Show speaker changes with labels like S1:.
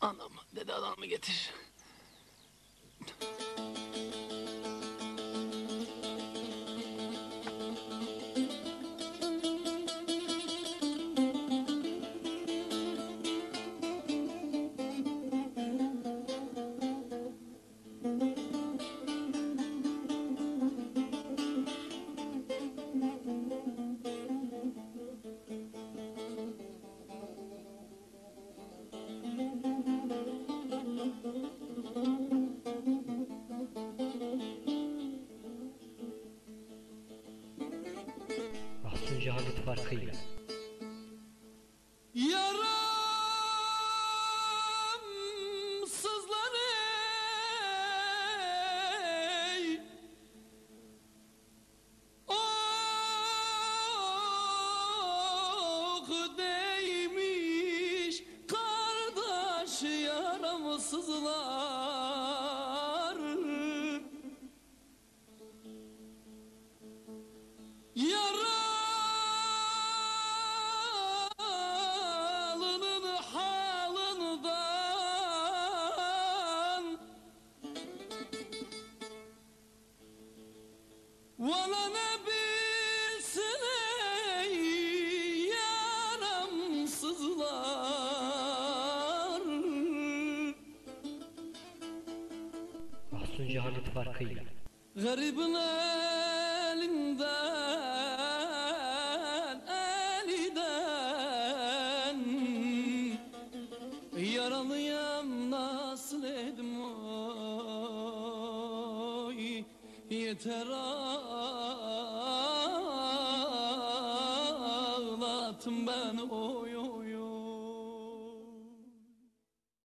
S1: Anamı, dede anamı getir.
S2: Cehalet farkıyla.
S1: Yaramsızlar ey Oh değmiş kardeş yaramsızlar
S2: Tuncu Halit farkıyla.
S1: Garibin elinden, eliden Yaralıyam nasıl edim oy? Yeter ağlatın ben oy.